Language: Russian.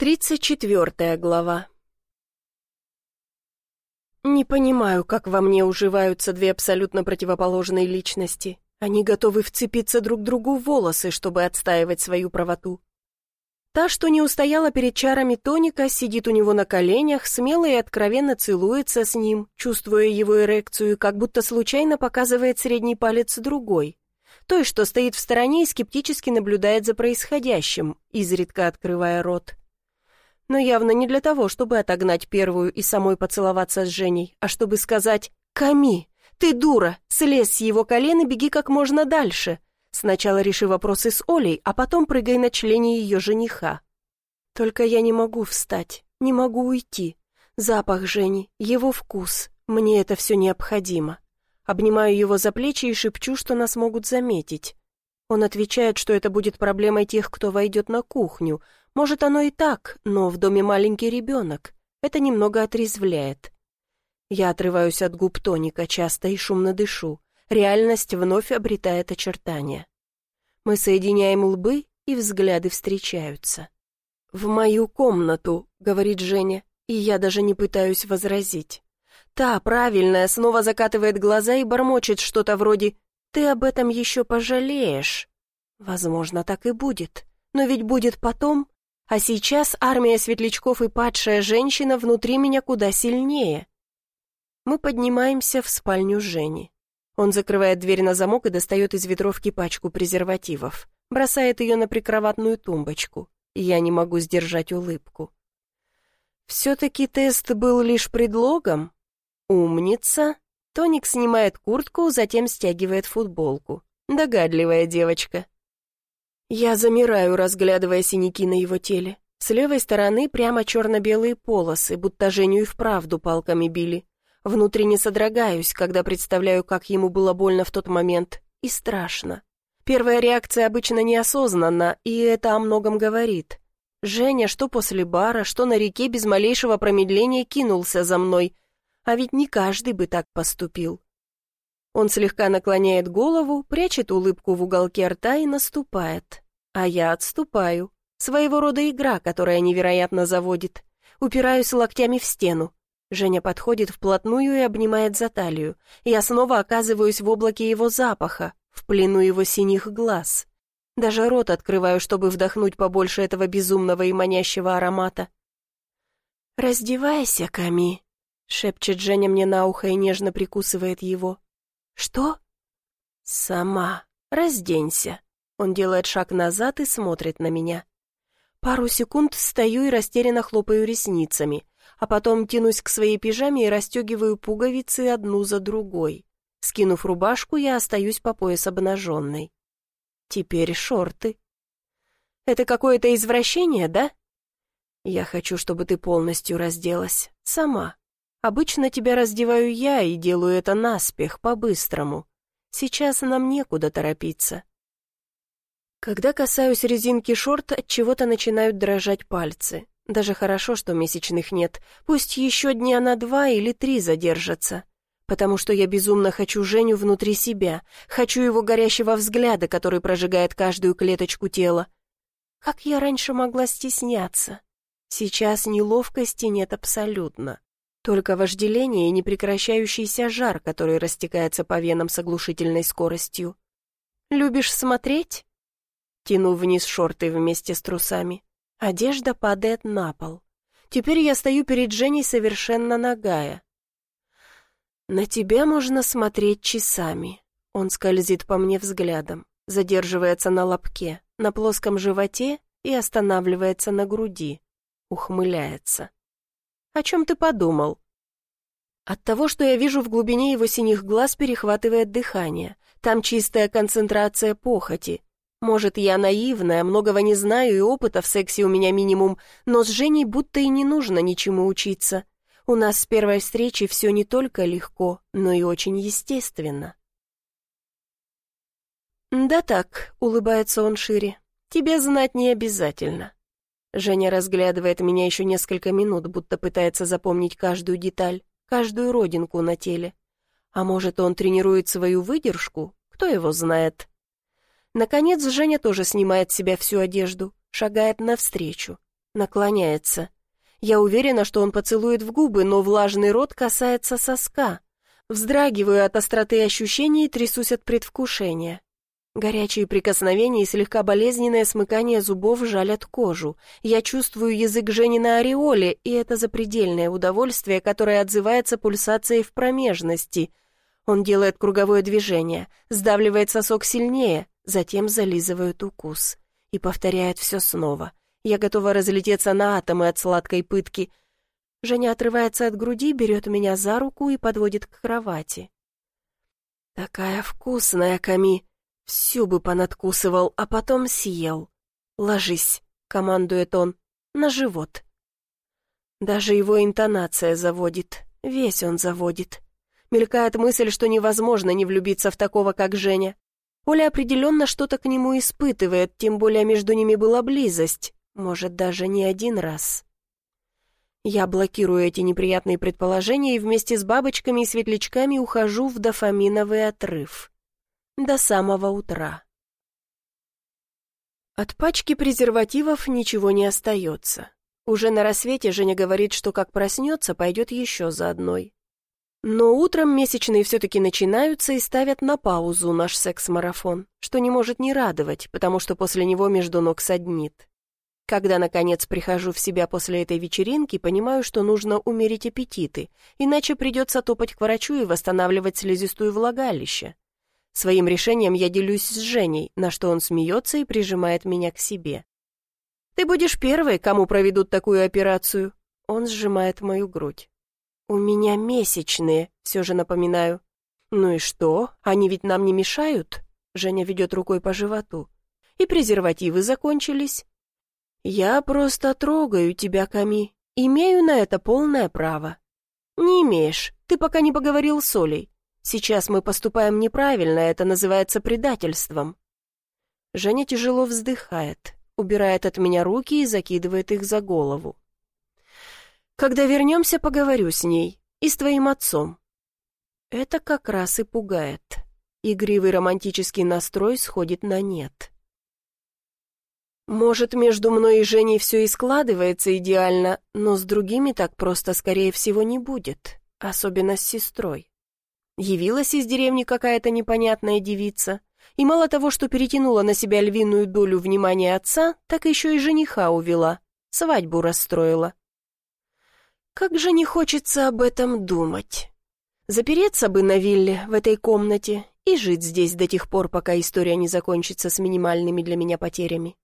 Тридцать четвертая глава. Не понимаю, как во мне уживаются две абсолютно противоположные личности. Они готовы вцепиться друг другу в волосы, чтобы отстаивать свою правоту. Та, что не устояла перед чарами тоника, сидит у него на коленях, смело и откровенно целуется с ним, чувствуя его эрекцию, как будто случайно показывает средний палец другой. Той, что стоит в стороне и скептически наблюдает за происходящим, изредка открывая рот но явно не для того, чтобы отогнать первую и самой поцеловаться с Женей, а чтобы сказать «Ками, ты дура, слезь с его колен и беги как можно дальше». Сначала реши вопросы с Олей, а потом прыгай на члене ее жениха. Только я не могу встать, не могу уйти. Запах Жени, его вкус, мне это все необходимо. Обнимаю его за плечи и шепчу, что нас могут заметить. Он отвечает, что это будет проблемой тех, кто войдет на кухню, может, оно и так, но в доме маленький ребенок. Это немного отрезвляет. Я отрываюсь от губ тоника, часто и шумно дышу. Реальность вновь обретает очертания. Мы соединяем лбы, и взгляды встречаются. «В мою комнату», — говорит Женя, и я даже не пытаюсь возразить. Та, правильная, снова закатывает глаза и бормочет что-то вроде «Ты об этом еще пожалеешь». Возможно, так и будет. Но ведь будет потом, а сейчас армия светлячков и падшая женщина внутри меня куда сильнее. Мы поднимаемся в спальню Жени. Он закрывает дверь на замок и достает из ветровки пачку презервативов. Бросает ее на прикроватную тумбочку. Я не могу сдержать улыбку. Все-таки тест был лишь предлогом? Умница. Тоник снимает куртку, затем стягивает футболку. Догадливая девочка. Я замираю, разглядывая синяки на его теле. С левой стороны прямо черно-белые полосы, будто Женю и вправду палками били. Внутренне содрогаюсь, когда представляю, как ему было больно в тот момент, и страшно. Первая реакция обычно неосознанна, и это о многом говорит. Женя, что после бара, что на реке без малейшего промедления кинулся за мной. А ведь не каждый бы так поступил. Он слегка наклоняет голову, прячет улыбку в уголке рта и наступает. А я отступаю. Своего рода игра, которая невероятно заводит. Упираюсь локтями в стену. Женя подходит вплотную и обнимает за талию. Я снова оказываюсь в облаке его запаха, в плену его синих глаз. Даже рот открываю, чтобы вдохнуть побольше этого безумного и манящего аромата. «Раздевайся, Ками», — шепчет Женя мне на ухо и нежно прикусывает его. «Что?» «Сама. Разденься». Он делает шаг назад и смотрит на меня. Пару секунд стою и растерянно хлопаю ресницами, а потом тянусь к своей пижаме и расстегиваю пуговицы одну за другой. Скинув рубашку, я остаюсь по пояс обнаженной. Теперь шорты. Это какое-то извращение, да? Я хочу, чтобы ты полностью разделась. Сама. Обычно тебя раздеваю я и делаю это наспех, по-быстрому. Сейчас нам некуда торопиться. Когда касаюсь резинки шорт, от чего-то начинают дрожать пальцы. Даже хорошо, что месячных нет. Пусть еще дня на два или три задержатся. Потому что я безумно хочу Женю внутри себя. Хочу его горящего взгляда, который прожигает каждую клеточку тела. Как я раньше могла стесняться? Сейчас неловкости нет абсолютно. Только вожделение и непрекращающийся жар, который растекается по венам с оглушительной скоростью. «Любишь смотреть?» Тяну вниз шорты вместе с трусами. Одежда падает на пол. Теперь я стою перед Женей совершенно нагая. «На тебя можно смотреть часами». Он скользит по мне взглядом, задерживается на лобке, на плоском животе и останавливается на груди. Ухмыляется. «О чем ты подумал?» От того, что я вижу в глубине его синих глаз, перехватывает дыхание. Там чистая концентрация похоти. Может, я наивная, многого не знаю, и опыта в сексе у меня минимум, но с Женей будто и не нужно ничему учиться. У нас с первой встречи все не только легко, но и очень естественно. «Да так», — улыбается он шире, — «тебе знать не обязательно». Женя разглядывает меня еще несколько минут, будто пытается запомнить каждую деталь, каждую родинку на теле. А может, он тренирует свою выдержку? Кто его знает? Наконец, Женя тоже снимает с себя всю одежду, шагает навстречу. Наклоняется. Я уверена, что он поцелует в губы, но влажный рот касается соска. Вздрагиваю от остроты ощущений и трясусь от предвкушения. Горячие прикосновения и слегка болезненное смыкание зубов жалят кожу. Я чувствую язык Жени на ореоле, и это запредельное удовольствие, которое отзывается пульсацией в промежности. Он делает круговое движение, сдавливает сосок сильнее, затем зализывает укус. И повторяет все снова. Я готова разлететься на атомы от сладкой пытки. Женя отрывается от груди, берет меня за руку и подводит к кровати. «Такая вкусная, Ками!» Всю бы понадкусывал, а потом съел. «Ложись», — командует он, — «на живот». Даже его интонация заводит, весь он заводит. Мелькает мысль, что невозможно не влюбиться в такого, как Женя. Оля определенно что-то к нему испытывает, тем более между ними была близость, может, даже не один раз. Я блокирую эти неприятные предположения и вместе с бабочками и светлячками ухожу в дофаминовый отрыв до самого утра. От пачки презервативов ничего не остается. Уже на рассвете Женя говорит, что как проснется, пойдет еще за одной. Но утром месячные все-таки начинаются и ставят на паузу наш секс-марафон, что не может не радовать, потому что после него между ног саднит. Когда, наконец, прихожу в себя после этой вечеринки, понимаю, что нужно умерить аппетиты, иначе придется топать к врачу и восстанавливать слизистую влагалище. Своим решением я делюсь с Женей, на что он смеется и прижимает меня к себе. «Ты будешь первой, кому проведут такую операцию?» Он сжимает мою грудь. «У меня месячные», — все же напоминаю. «Ну и что? Они ведь нам не мешают?» Женя ведет рукой по животу. «И презервативы закончились?» «Я просто трогаю тебя, Ками. Имею на это полное право». «Не имеешь. Ты пока не поговорил с Олей. Сейчас мы поступаем неправильно, это называется предательством». Женя тяжело вздыхает, убирает от меня руки и закидывает их за голову. «Когда вернемся, поговорю с ней и с твоим отцом». Это как раз и пугает. Игривый романтический настрой сходит на нет. Может, между мной и Женей все и складывается идеально, но с другими так просто, скорее всего, не будет, особенно с сестрой. Явилась из деревни какая-то непонятная девица, и мало того, что перетянула на себя львиную долю внимания отца, так еще и жениха увела, свадьбу расстроила. Как же не хочется об этом думать. Запереться бы на вилле в этой комнате и жить здесь до тех пор, пока история не закончится с минимальными для меня потерями.